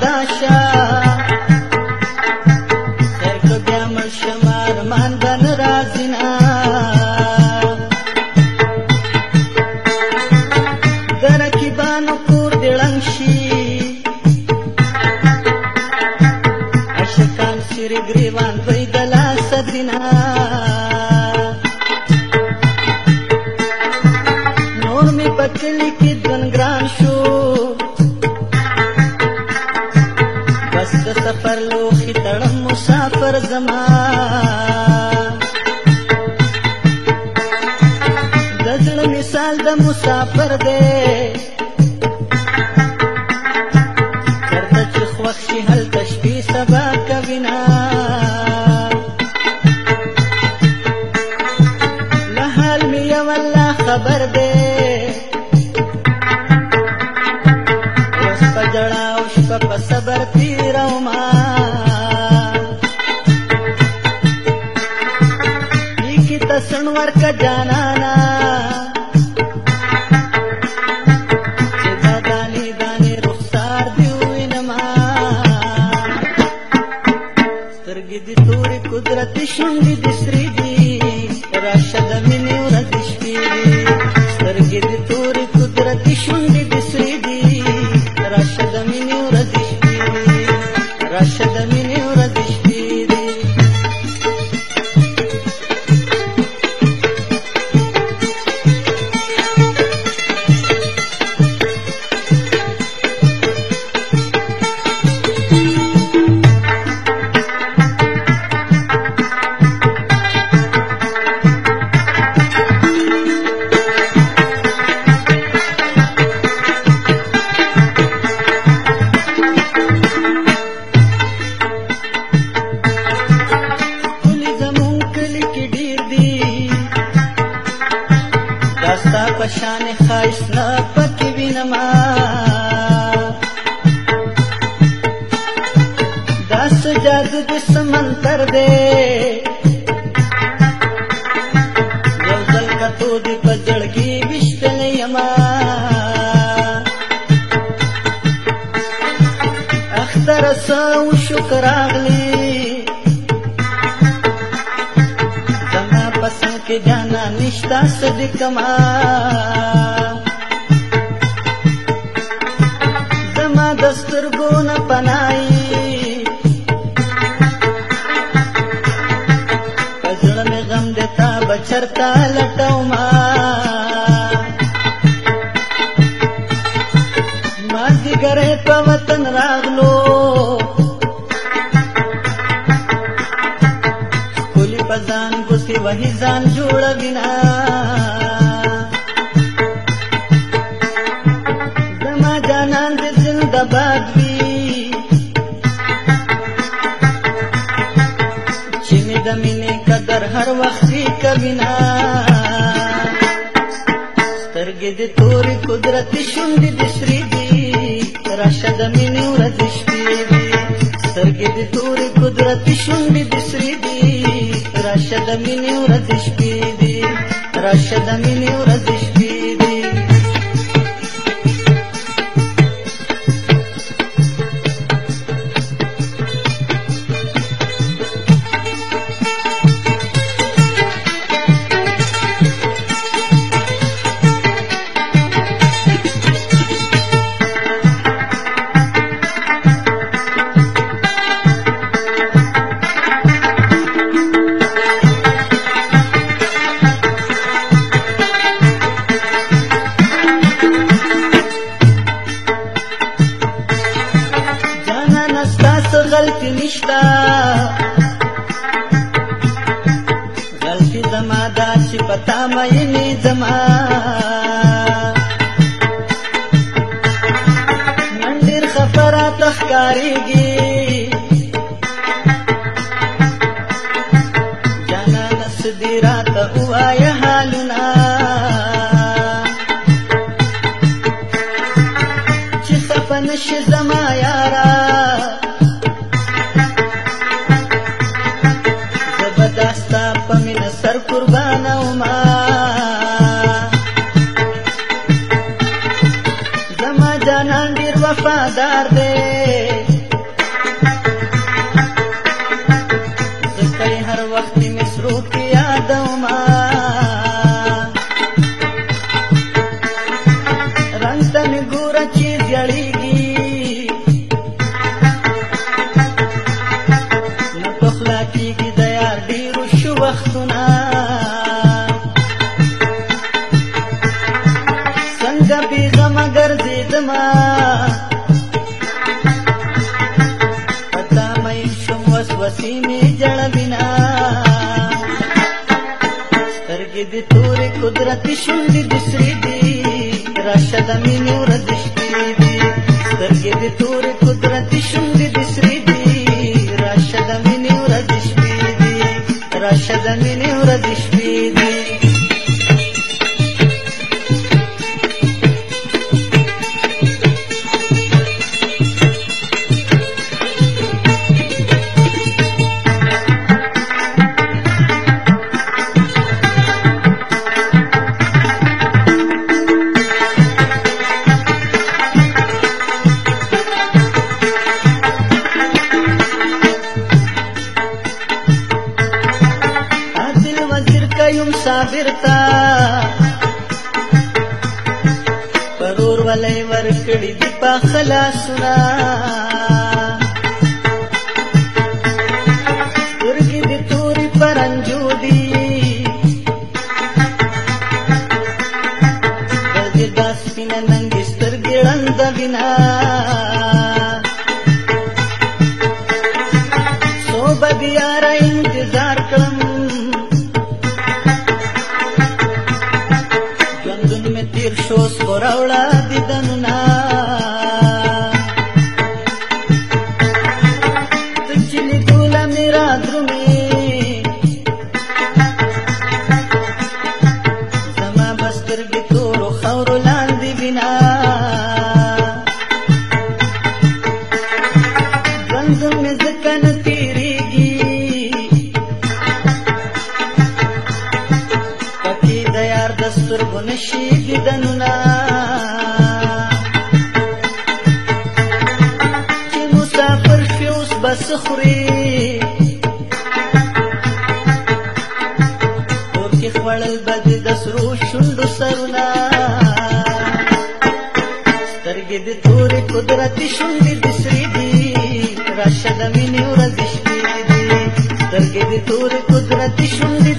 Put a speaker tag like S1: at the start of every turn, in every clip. S1: خندا شا خیر که بیا مړ شم ارمان به نه راځي نه د رقیبانو کور دې ړنګ شي عشقان سرې ګریوان دوی د لاسه دري نه کلی کې دن کار دی ورته چې خوښ شي هلته شپې سبا کوي نه له حال مې یو الله خبر پشان خایست نه پکې وینم داس جادو د سمندر دی یو ځل کتو دی په جړګي وشتلې یما اختر سو شکر اغلی زما پسند کې جانا فرشتہ صدق ما زما دسترګون پنای پزړه مې غم دتا بچرتا لټاو ما ما دې ګره په وطن راغلو ځان کوسي وهي ځان هر وخت وی کبینا سترګې د تورې قدرت شوندې د سری دی راشه د مینې ورځ شپې دی سترګې د تورې قدرت شوندې د سری دی راشه د مینې ورځ شپې دی راشد مینه ورځ را تخکاریږي pa' a شونډې دوسرې دي راشه د مینې ورځ شپې دي سترګې دې تورې قدرتي شونډې دوسرې دي راشه د مینې ورځ شپې دي راشه د مینې ورځ شپې تیر شو سپور اولاد دننا نشي دیدنونه چې مسافر شي اوس بس خوري خوب کې خوړل به د سرو شونډو سرونه سترګې د تورې قدرتي شونډې د سرې دي راشه د مینې ورځې شپې دي سترګې د تورې قدرتي شونډې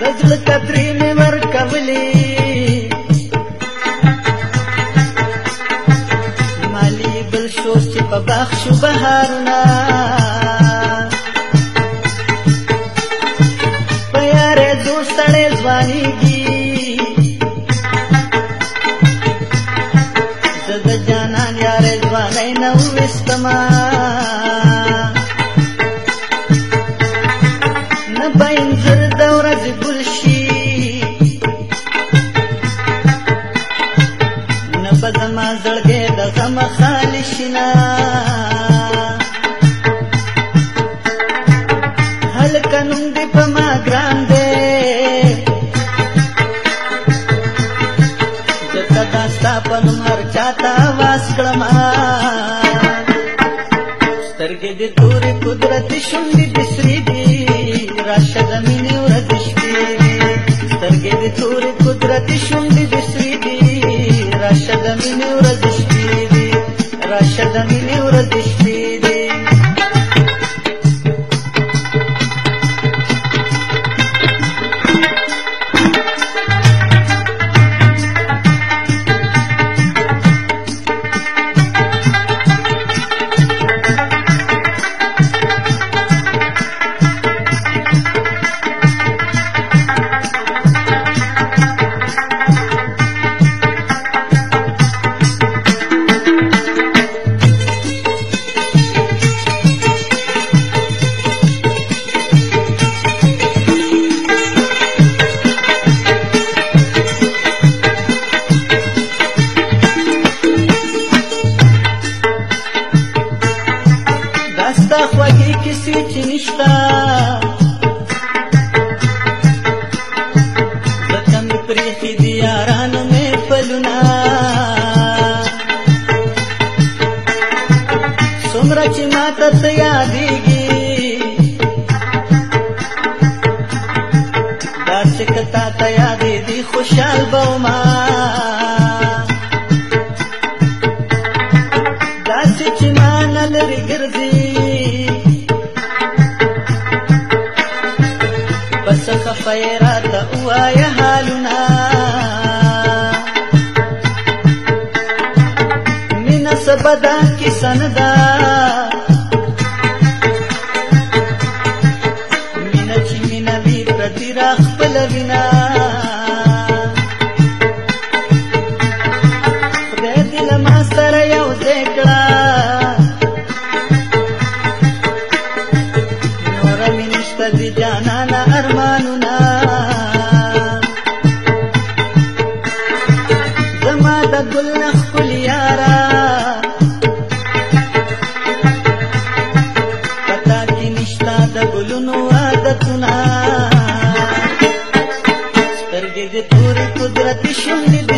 S1: د زړه کترې مې ورکولې مالی بل شو چې په باغ شو بهارونه دا ستا په نوم هر چا ته واس کړم سترګې دې تورې قدرتي شونډې دې سرې دي راشه د مینې ورځې شپې سترګې دې تورې قدرتي شونډې خوشال خوشحال با ما داسې چې ما بس خفه یې راته ووایه حالونه مینه څه بده کیسه نه ده خپل وینا پورې کړه نور مې نشته دي جانانا ارمانونه زما د ګل نه ښکلي یاره پتا کې نشته د ګلونو عادتونه سترګې دې تورې قدرتي شونډې